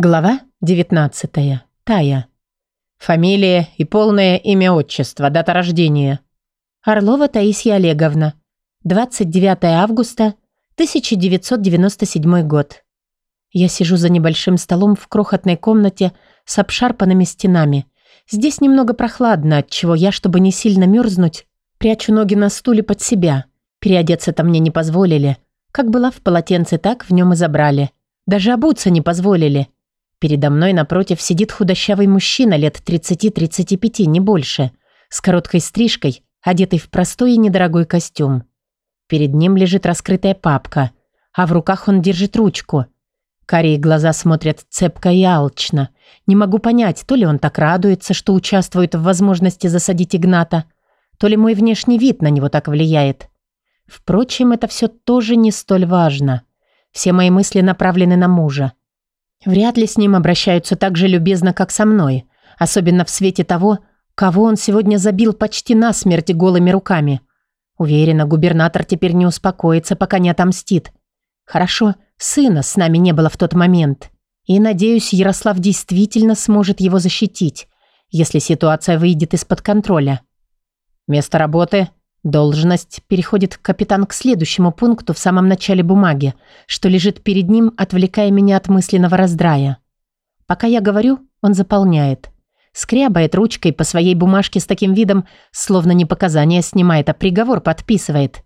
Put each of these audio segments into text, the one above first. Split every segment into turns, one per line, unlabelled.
Глава 19. Тая. Фамилия и полное имя отчество, дата рождения. Орлова Таисия Олеговна. 29 августа 1997 год. Я сижу за небольшим столом в крохотной комнате с обшарпанными стенами. Здесь немного прохладно, отчего я, чтобы не сильно мерзнуть, прячу ноги на стуле под себя. Переодеться-то мне не позволили. Как была в полотенце, так в нем и забрали. Даже обуться не позволили. Передо мной напротив сидит худощавый мужчина лет 30-35, не больше, с короткой стрижкой, одетый в простой и недорогой костюм. Перед ним лежит раскрытая папка, а в руках он держит ручку. Карие глаза смотрят цепко и алчно. Не могу понять, то ли он так радуется, что участвует в возможности засадить Игната, то ли мой внешний вид на него так влияет. Впрочем, это все тоже не столь важно. Все мои мысли направлены на мужа. Вряд ли с ним обращаются так же любезно, как со мной, особенно в свете того, кого он сегодня забил почти насмерть голыми руками. Уверена, губернатор теперь не успокоится, пока не отомстит. Хорошо, сына с нами не было в тот момент. И, надеюсь, Ярослав действительно сможет его защитить, если ситуация выйдет из-под контроля. Место работы Должность переходит капитан к следующему пункту в самом начале бумаги, что лежит перед ним, отвлекая меня от мысленного раздрая. Пока я говорю, он заполняет. Скрябает ручкой по своей бумажке с таким видом, словно не показания снимает, а приговор подписывает.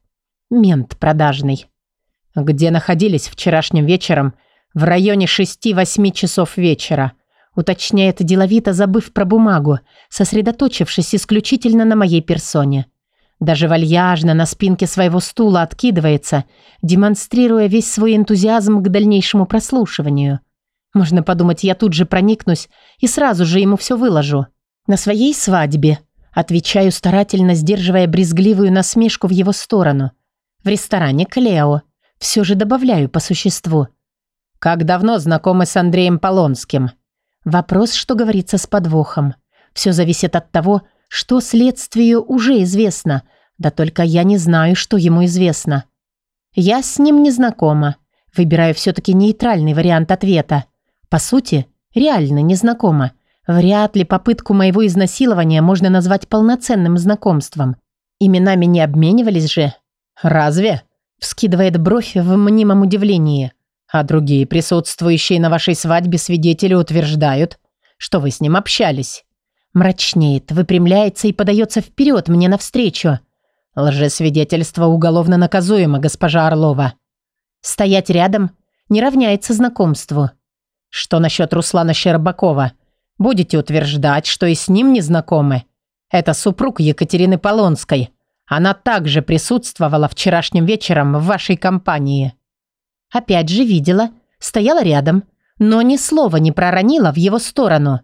Мент продажный. Где находились вчерашним вечером? В районе 6-8 часов вечера. Уточняет деловито, забыв про бумагу, сосредоточившись исключительно на моей персоне. Даже вальяжно на спинке своего стула откидывается, демонстрируя весь свой энтузиазм к дальнейшему прослушиванию. Можно подумать, я тут же проникнусь и сразу же ему все выложу. На своей свадьбе. Отвечаю старательно, сдерживая брезгливую насмешку в его сторону. В ресторане Клео. Все же добавляю по существу. «Как давно знакомы с Андреем Полонским?» Вопрос, что говорится, с подвохом. Все зависит от того, что следствию уже известно, да только я не знаю, что ему известно. Я с ним не знакома. Выбираю все-таки нейтральный вариант ответа. По сути, реально не знакома. Вряд ли попытку моего изнасилования можно назвать полноценным знакомством. Именами не обменивались же. «Разве?» – вскидывает бровь в мнимом удивлении. «А другие присутствующие на вашей свадьбе свидетели утверждают, что вы с ним общались». Мрачнеет, выпрямляется и подается вперед мне навстречу. Лжесвидетельство уголовно наказуемо, госпожа Орлова. Стоять рядом не равняется знакомству. Что насчет Руслана Щербакова? Будете утверждать, что и с ним не знакомы? Это супруг Екатерины Полонской. Она также присутствовала вчерашним вечером в вашей компании. Опять же видела, стояла рядом, но ни слова не проронила в его сторону.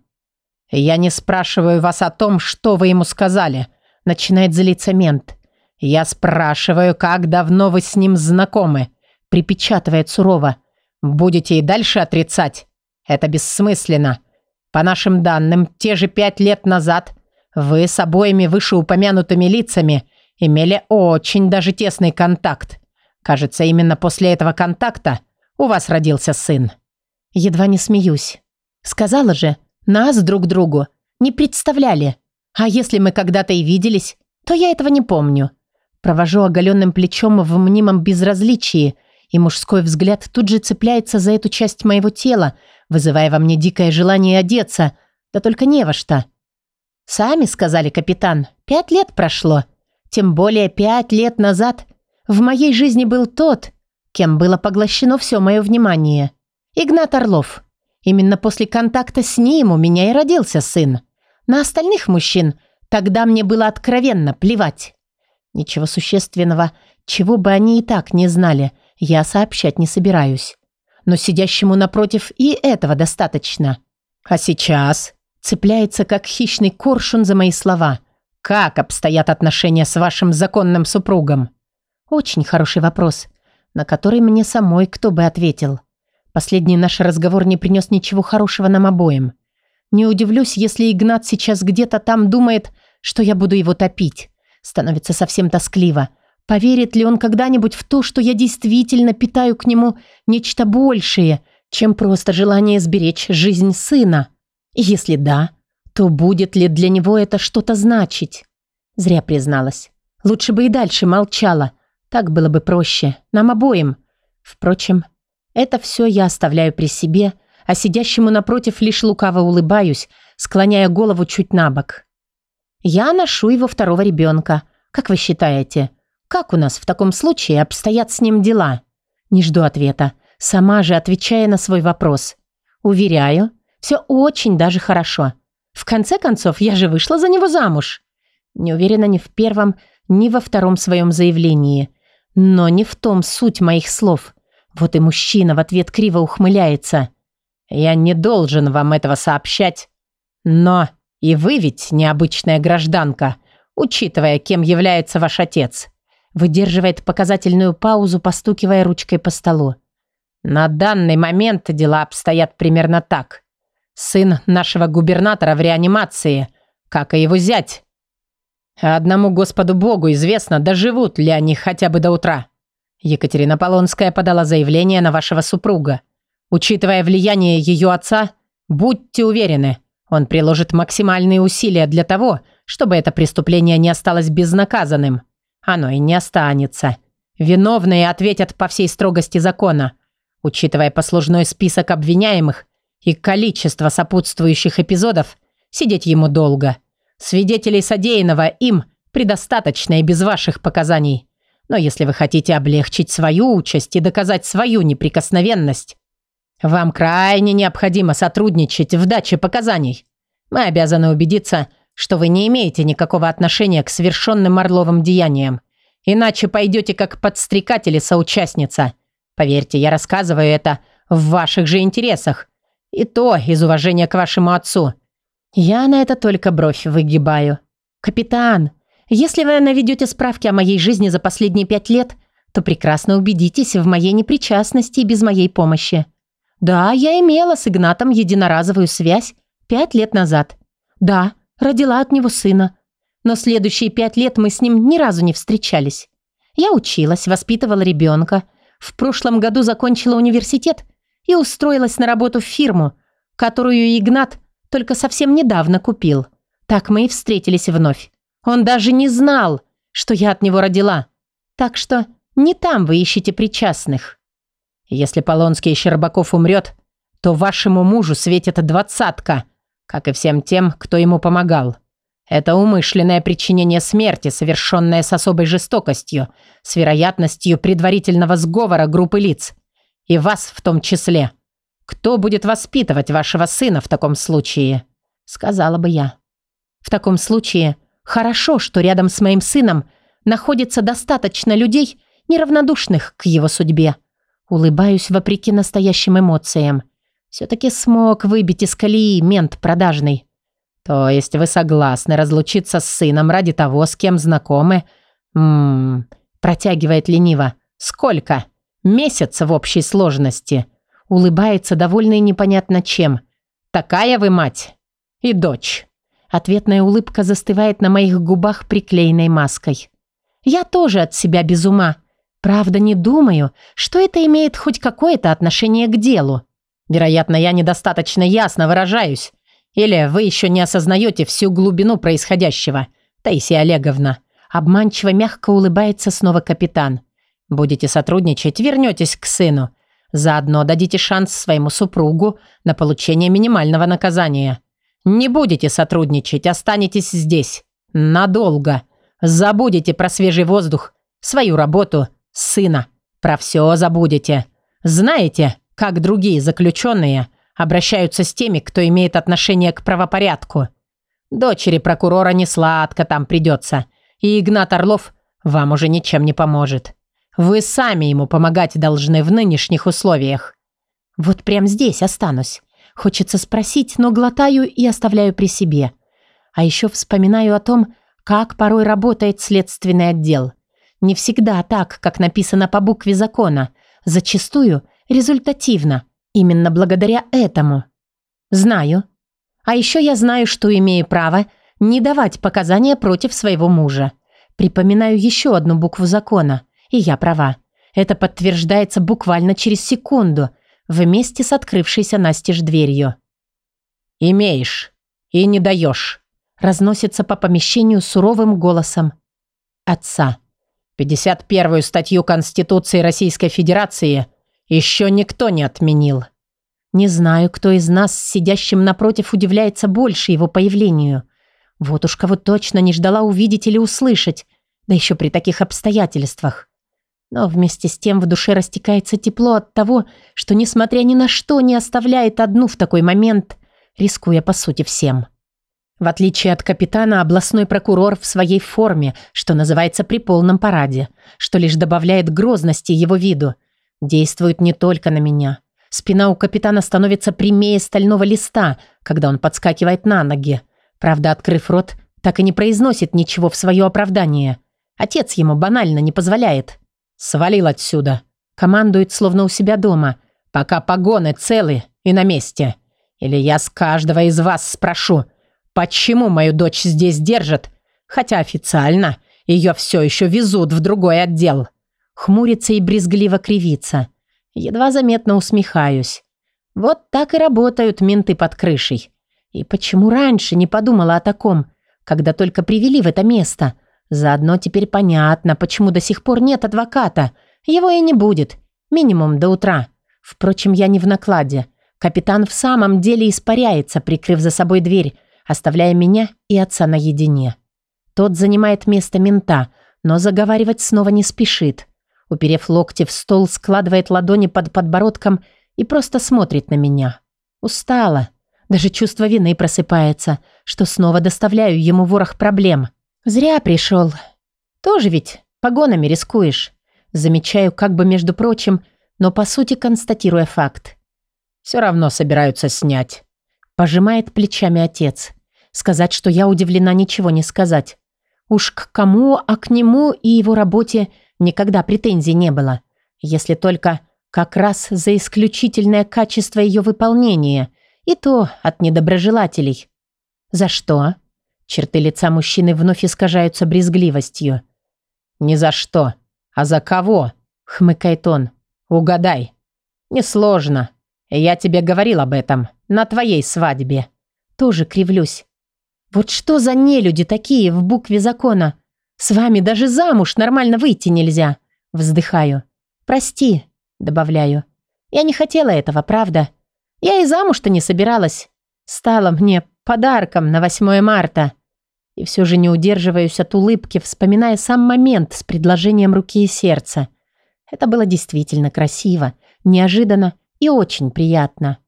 «Я не спрашиваю вас о том, что вы ему сказали», – начинает злиться мент. «Я спрашиваю, как давно вы с ним знакомы?» – припечатывает сурово. «Будете и дальше отрицать? Это бессмысленно. По нашим данным, те же пять лет назад вы с обоими вышеупомянутыми лицами имели очень даже тесный контакт. Кажется, именно после этого контакта у вас родился сын». Едва не смеюсь. «Сказала же, нас друг другу не представляли. А если мы когда-то и виделись, то я этого не помню. Провожу оголенным плечом в мнимом безразличии, и мужской взгляд тут же цепляется за эту часть моего тела, вызывая во мне дикое желание одеться, да только не во что. Сами сказали, капитан, пять лет прошло. Тем более пять лет назад в моей жизни был тот, кем было поглощено все мое внимание. Игнат Орлов. Именно после контакта с ним у меня и родился сын. На остальных мужчин тогда мне было откровенно плевать. Ничего существенного, чего бы они и так не знали, я сообщать не собираюсь. Но сидящему напротив и этого достаточно. А сейчас цепляется, как хищный коршун за мои слова. Как обстоят отношения с вашим законным супругом? Очень хороший вопрос, на который мне самой кто бы ответил. Последний наш разговор не принес ничего хорошего нам обоим. Не удивлюсь, если Игнат сейчас где-то там думает, что я буду его топить. Становится совсем тоскливо. Поверит ли он когда-нибудь в то, что я действительно питаю к нему нечто большее, чем просто желание сберечь жизнь сына? Если да, то будет ли для него это что-то значить? Зря призналась. Лучше бы и дальше молчала. Так было бы проще. Нам обоим. Впрочем, это все я оставляю при себе, а сидящему напротив лишь лукаво улыбаюсь, склоняя голову чуть на бок. Я ношу его второго ребенка. Как вы считаете, как у нас в таком случае обстоят с ним дела? Не жду ответа, сама же отвечая на свой вопрос. Уверяю, все очень даже хорошо. В конце концов, я же вышла за него замуж. Не уверена ни в первом, ни во втором своем заявлении. Но не в том суть моих слов. Вот и мужчина в ответ криво ухмыляется. «Я не должен вам этого сообщать. Но и вы ведь необычная гражданка, учитывая, кем является ваш отец». Выдерживает показательную паузу, постукивая ручкой по столу. «На данный момент дела обстоят примерно так. Сын нашего губернатора в реанимации, как и его зять. Одному Господу Богу известно, доживут ли они хотя бы до утра. Екатерина Полонская подала заявление на вашего супруга. Учитывая влияние ее отца, будьте уверены, он приложит максимальные усилия для того, чтобы это преступление не осталось безнаказанным. Оно и не останется. Виновные ответят по всей строгости закона. Учитывая послужной список обвиняемых, и количество сопутствующих эпизодов, сидеть ему долго. Свидетелей содеянного им предостаточно и без ваших показаний. Но если вы хотите облегчить свою участь и доказать свою неприкосновенность, вам крайне необходимо сотрудничать в даче показаний. Мы обязаны убедиться, что вы не имеете никакого отношения к совершенным Орловым деяниям. Иначе пойдете как подстрекатель и соучастница. Поверьте, я рассказываю это в ваших же интересах, и то из уважения к вашему отцу. Я на это только бровь выгибаю. Капитан, если вы наведете справки о моей жизни за последние пять лет, то прекрасно убедитесь в моей непричастности без моей помощи. Да, я имела с Игнатом единоразовую связь пять лет назад. Да, родила от него сына. Но следующие пять лет мы с ним ни разу не встречались. Я училась, воспитывала ребенка. В прошлом году закончила университет – и устроилась на работу в фирму, которую Игнат только совсем недавно купил. Так мы и встретились вновь. Он даже не знал, что я от него родила. Так что не там вы ищете причастных. Если Полонский Щербаков умрет, то вашему мужу светит двадцатка, как и всем тем, кто ему помогал. Это умышленное причинение смерти, совершенное с особой жестокостью, с вероятностью предварительного сговора группы лиц. И вас в том числе. Кто будет воспитывать вашего сына в таком случае?» Сказала бы я. «В таком случае хорошо, что рядом с моим сыном находится достаточно людей, неравнодушных к его судьбе. Улыбаюсь вопреки настоящим эмоциям. Все-таки смог выбить из колеи мент продажный. То есть вы согласны разлучиться с сыном ради того, с кем знакомы? Ммм, протягивает лениво. Сколько? Месяц в общей сложности. Улыбается, довольный непонятно чем. Такая вы мать. И дочь. Ответная улыбка застывает на моих губах приклеенной маской. Я тоже от себя без ума. Правда, не думаю, что это имеет хоть какое-то отношение к делу. Вероятно, я недостаточно ясно выражаюсь. Или вы еще не осознаете всю глубину происходящего. Таисия Олеговна. Обманчиво мягко улыбается снова капитан. Будете сотрудничать, вернетесь к сыну. Заодно дадите шанс своему супругу на получение минимального наказания. Не будете сотрудничать, останетесь здесь. Надолго. Забудете про свежий воздух, свою работу, сына. Про все забудете. Знаете, как другие заключенные обращаются с теми, кто имеет отношение к правопорядку. Дочери прокурора не сладко там придется. И Игнат Орлов вам уже ничем не поможет. Вы сами ему помогать должны в нынешних условиях. Вот прям здесь останусь. Хочется спросить, но глотаю и оставляю при себе. А еще вспоминаю о том, как порой работает следственный отдел. Не всегда так, как написано по букве закона. Зачастую результативно. Именно благодаря этому. Знаю. А еще я знаю, что имею право не давать показания против своего мужа. Припоминаю еще одну букву закона. И я права. Это подтверждается буквально через секунду. Вместе с открывшейся настежь дверью.
«Имеешь и не даешь», —
разносится по помещению суровым голосом отца.
«51 первую статью Конституции Российской Федерации еще никто не отменил».
Не знаю, кто из нас сидящим напротив удивляется больше его появлению. Вот уж кого точно не ждала увидеть или услышать, да еще при таких обстоятельствах. Но вместе с тем в душе растекается тепло от того, что, несмотря ни на что, не оставляет одну в такой момент, рискуя по сути всем. В отличие от капитана, областной прокурор в своей форме, что называется при полном параде, что лишь добавляет грозности его виду, действует не только на меня. Спина у капитана становится прямее стального листа, когда он подскакивает на ноги. Правда, открыв рот, так и не произносит ничего в свое оправдание. Отец ему банально не позволяет.
«Свалил отсюда!»
Командует, словно у себя дома.
«Пока погоны целы и на месте. Или я с каждого из вас спрошу, почему мою дочь здесь держат, хотя официально ее все еще везут в другой отдел?»
Хмурится и брезгливо кривится. Едва заметно усмехаюсь. Вот так и работают менты под крышей. И почему раньше не подумала о таком, когда только привели в это место? Заодно теперь понятно, почему до сих пор нет адвоката. Его и не будет. Минимум до утра. Впрочем, я не в накладе. Капитан в самом деле испаряется, прикрыв за собой дверь, оставляя меня и отца наедине. Тот занимает место мента, но заговаривать снова не спешит. Уперев локти в стол, складывает ладони под подбородком и просто смотрит на меня. Устала. Даже чувство вины просыпается, что снова доставляю ему ворох проблем. Зря пришел. Тоже ведь погонами рискуешь. Замечаю, как бы между прочим, но по сути констатируя факт.
Все равно собираются снять.
Пожимает плечами отец. Сказать, что я удивлена, ничего не сказать. Уж к кому, а к нему и его работе никогда претензий не было. Если только как раз за исключительное качество ее выполнения, и то от недоброжелателей. За что? Черты лица мужчины вновь искажаются брезгливостью.
«Ни за что, а за кого?» — хмыкает он. «Угадай». «Несложно. Я тебе говорил об этом. На твоей свадьбе».
Тоже кривлюсь. «Вот что за нелюди такие в букве закона? С вами даже замуж нормально выйти нельзя». Вздыхаю. «Прости», — добавляю. «Я не хотела этого, правда? Я и замуж-то не собиралась. Стало мне подарком на 8 марта». И все же не удерживаюсь от улыбки, вспоминая сам момент с предложением руки и сердца. Это было действительно красиво, неожиданно и очень приятно.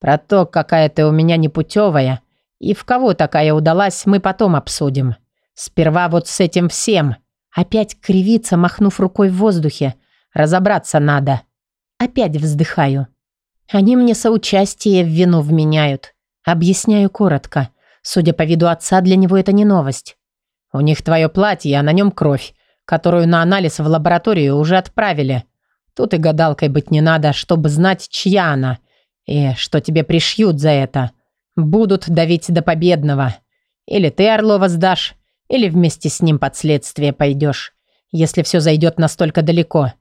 Про то, какая ты у меня непутевая и в кого такая удалась, мы потом обсудим. Сперва вот с этим всем.
Опять кривится, махнув рукой в воздухе. Разобраться надо. Опять вздыхаю. Они мне соучастие в вину вменяют. Объясняю коротко. Судя по виду отца, для него это не новость.
У них твое платье, а на нем кровь, которую на анализ в лабораторию уже отправили. Тут и гадалкой быть не надо, чтобы знать, чья она. И что тебе пришьют за это. Будут давить до победного. Или ты Орлова сдашь, или вместе с ним под следствие пойдешь, если все зайдет настолько далеко.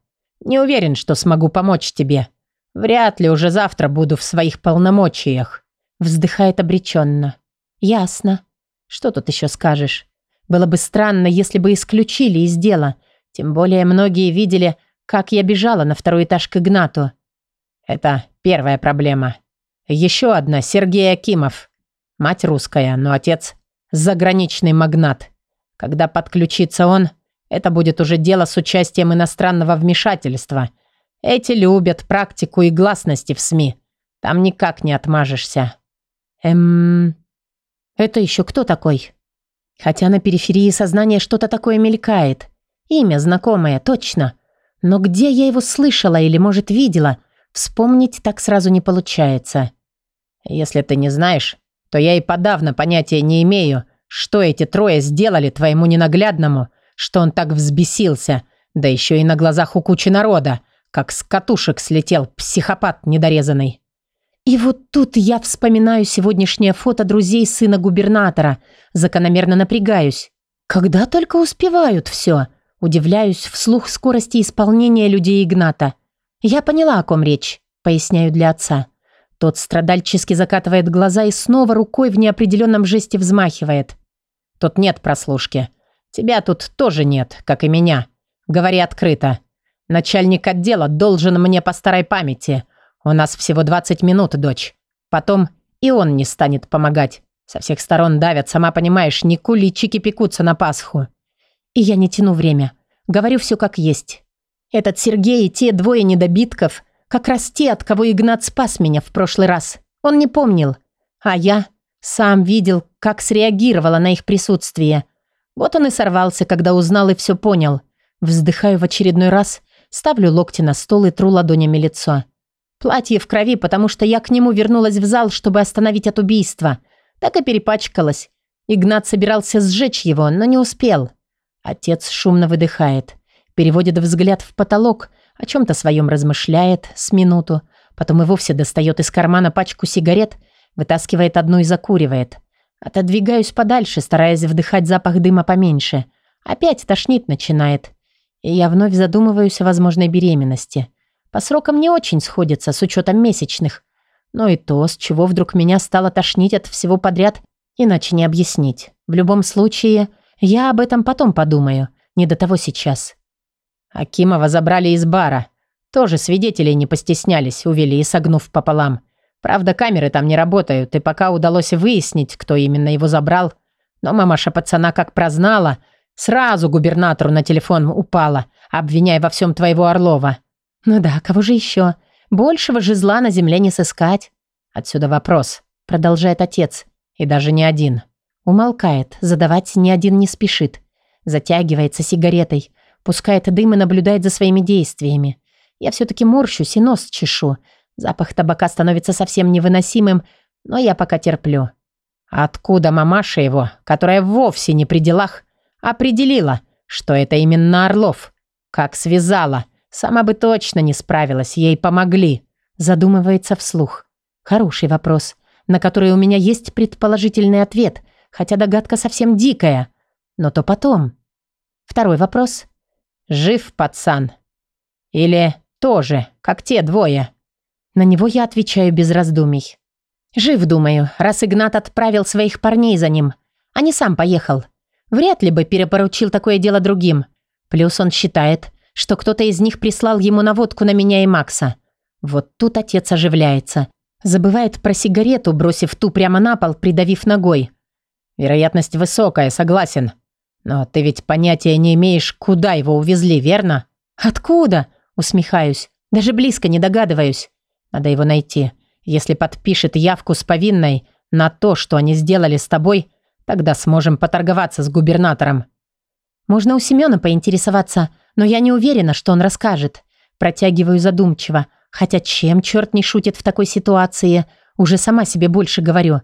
Не уверен, что смогу помочь тебе. Вряд ли уже завтра буду в своих полномочиях.
Вздыхает обреченно. «Ясно. Что тут еще скажешь? Было бы странно, если бы исключили из дела. Тем более многие видели, как я бежала на второй этаж к Игнату».
«Это первая проблема. Еще одна – Сергей Акимов. Мать русская, но отец – заграничный магнат. Когда подключится он, это будет уже дело с участием иностранного вмешательства. Эти любят практику и гласности в СМИ. Там никак не отмажешься».
«Эм...» Это еще кто такой? Хотя на периферии сознания что-то такое мелькает. Имя знакомое, точно. Но где я его слышала или, может, видела, вспомнить так сразу не получается.
Если ты не знаешь, то я и подавно понятия не имею, что эти трое сделали твоему ненаглядному, что он так взбесился, да еще и на глазах у кучи народа, как с катушек слетел психопат недорезанный.
И вот тут я вспоминаю сегодняшнее фото друзей сына губернатора, закономерно напрягаюсь. Когда только успевают все, удивляюсь вслух скорости исполнения людей Игната. Я поняла, о ком речь. поясняю для отца. Тот страдальчески закатывает глаза и снова рукой в неопределенном жесте взмахивает.
Тут нет прослушки. Тебя тут тоже нет, как и меня. Говори открыто. Начальник отдела должен мне по старой памяти. У нас всего 20 минут, дочь. Потом и он не станет помогать. Со всех сторон давят, сама понимаешь, не куличики пекутся на Пасху.
И я не тяну время. Говорю все как есть. Этот Сергей и те двое недобитков, как раз те, от кого Игнат спас меня в прошлый раз. Он не помнил. А я сам видел, как среагировала на их присутствие. Вот он и сорвался, когда узнал и все понял. Вздыхаю в очередной раз, ставлю локти на стол и тру ладонями лицо. Платье в крови, потому что я к нему вернулась в зал, чтобы остановить от убийства. Так и перепачкалась. Игнат собирался сжечь его, но не успел. Отец шумно выдыхает переводит взгляд в потолок, о чем-то своем размышляет с минуту, потом и вовсе достает из кармана пачку сигарет, вытаскивает одну и закуривает. Отодвигаюсь подальше, стараясь вдыхать запах дыма поменьше. Опять тошнит начинает. И я вновь задумываюсь о возможной беременности. По срокам не очень сходится, с учетом месячных. Но и то, с чего вдруг меня стало тошнить от всего подряд, иначе не объяснить. В любом случае, я об этом потом подумаю, не до того сейчас.
Акимова забрали из бара. Тоже свидетелей не постеснялись, увели, согнув пополам. Правда, камеры там не работают, и пока удалось выяснить, кто именно его забрал. Но мамаша пацана как прознала, сразу губернатору на телефон упала, обвиняя во всем твоего Орлова.
Ну да, кого же еще? Большего же зла на земле не сыскать.
Отсюда вопрос, продолжает отец, и даже не один.
Умолкает, задавать ни один не спешит. Затягивается сигаретой, Пускает дым и наблюдает за своими действиями. Я все-таки морщусь и нос чешу. Запах табака становится совсем невыносимым, но я пока терплю.
Откуда мамаша его, которая вовсе не при делах, определила, что это именно Орлов? Как связала? Сама бы точно не справилась, ей помогли.
Задумывается вслух. Хороший вопрос, на который у меня есть предположительный ответ, хотя догадка совсем дикая. Но то потом. Второй вопрос.
Жив пацан? Или тоже, как те двое?
На него я отвечаю без раздумий. Жив, думаю, раз Игнат отправил своих парней за ним, а не сам поехал. Вряд ли бы перепоручил такое дело другим. Плюс он считает, что кто-то из них прислал ему наводку на меня и Макса. Вот тут отец оживляется. Забывает про сигарету, бросив ту прямо на пол, придавив ногой.
Вероятность высокая, согласен. «Но ты ведь понятия не имеешь, куда его увезли, верно?»
«Откуда?» – усмехаюсь. «Даже близко не догадываюсь. Надо его найти. Если подпишет явку с повинной на то, что они сделали с тобой, тогда сможем поторговаться с губернатором». «Можно у Семёна поинтересоваться, но я не уверена, что он расскажет». Протягиваю задумчиво. Хотя чем черт не шутит в такой ситуации? Уже сама себе больше говорю.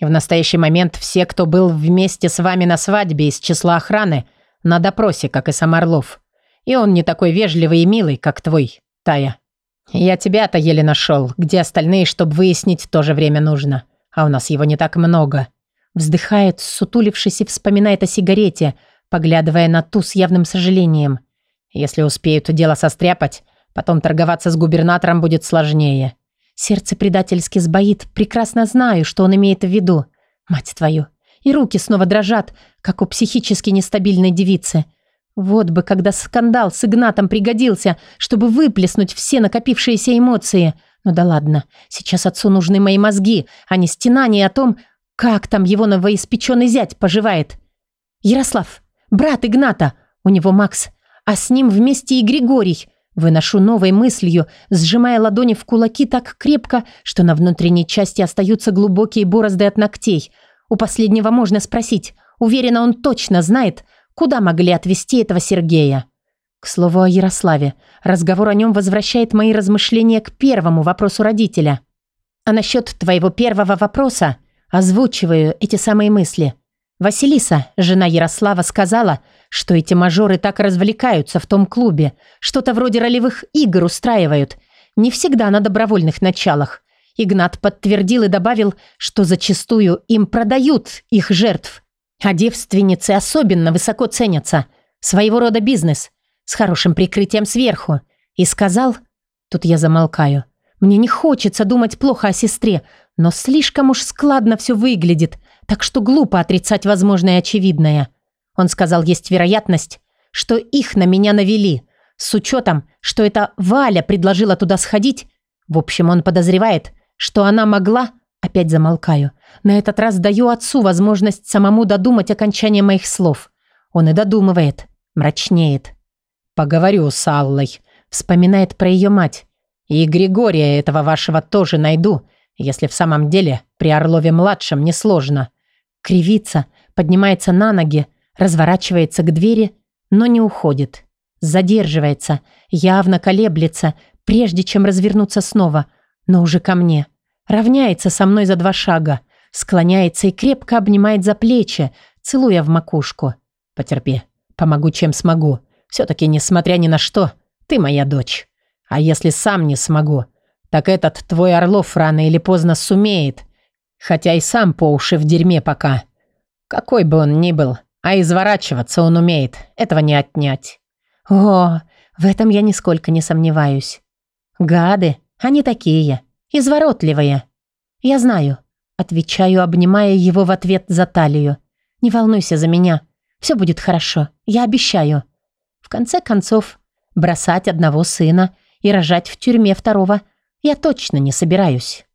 В настоящий момент все, кто был вместе с вами на свадьбе из числа охраны, на допросе, как и сам Орлов. И он не такой вежливый и милый, как твой, Тая. Я тебя-то еле нашел, где остальные, чтобы выяснить, тоже время нужно. А у нас его не так много.
Вздыхает, сутулившись и вспоминает о сигарете, поглядывая на ту с явным сожалением.
Если успеют дело состряпать, потом торговаться с губернатором будет сложнее.
Сердце предательски сбоит. Прекрасно знаю, что он имеет в виду. Мать твою. И руки снова дрожат, как у психически нестабильной девицы. Вот бы, когда скандал с Игнатом пригодился, чтобы выплеснуть все накопившиеся эмоции. Ну да ладно, сейчас отцу нужны мои мозги, а не стенания о том, как там его новоиспеченный зять поживает. Ярослав, брат Игната, у него Макс, а с ним вместе и Григорий – Выношу новой мыслью, сжимая ладони в кулаки так крепко, что на внутренней части остаются глубокие борозды от ногтей. У последнего можно спросить. Уверена, он точно знает, куда могли отвезти этого Сергея. К слову о Ярославе. Разговор о нем возвращает мои размышления к первому вопросу родителя. А насчет твоего первого вопроса озвучиваю эти самые мысли. Василиса, жена Ярослава, сказала, что эти мажоры так развлекаются в том клубе, что-то вроде ролевых игр устраивают, не всегда на добровольных началах. Игнат подтвердил и добавил, что зачастую им продают их жертв. А девственницы особенно высоко ценятся. Своего рода бизнес, с хорошим прикрытием сверху. И сказал, тут я замолкаю, Мне не хочется думать плохо о сестре, но слишком уж складно все выглядит, так что глупо отрицать возможное очевидное. Он сказал, есть вероятность, что их на меня навели, с учетом, что это Валя предложила туда сходить. В общем, он подозревает, что она могла... Опять замолкаю. На этот раз даю отцу возможность самому додумать окончание моих слов. Он и додумывает, мрачнеет.
«Поговорю с Аллой», вспоминает про ее мать. «И Григория этого вашего тоже найду, если в самом деле при Орлове-младшем несложно».
Кривится, поднимается на ноги, разворачивается к двери, но не уходит. Задерживается, явно колеблется, прежде чем развернуться снова, но уже ко мне. Равняется со мной за два шага, склоняется и крепко обнимает за плечи, целуя в макушку.
«Потерпи, помогу, чем смогу. Все-таки, несмотря ни на что, ты моя дочь. А если сам не смогу, так этот твой Орлов рано или поздно сумеет, хотя и сам по уши в дерьме пока. Какой бы он ни был, а изворачиваться он умеет, этого не отнять».
«О, в этом я нисколько не сомневаюсь. Гады, они такие, изворотливые. Я знаю». Отвечаю, обнимая его в ответ за талию. «Не волнуйся за меня. Все будет хорошо. Я обещаю». В конце концов, бросать одного сына и рожать в тюрьме второго я точно не собираюсь.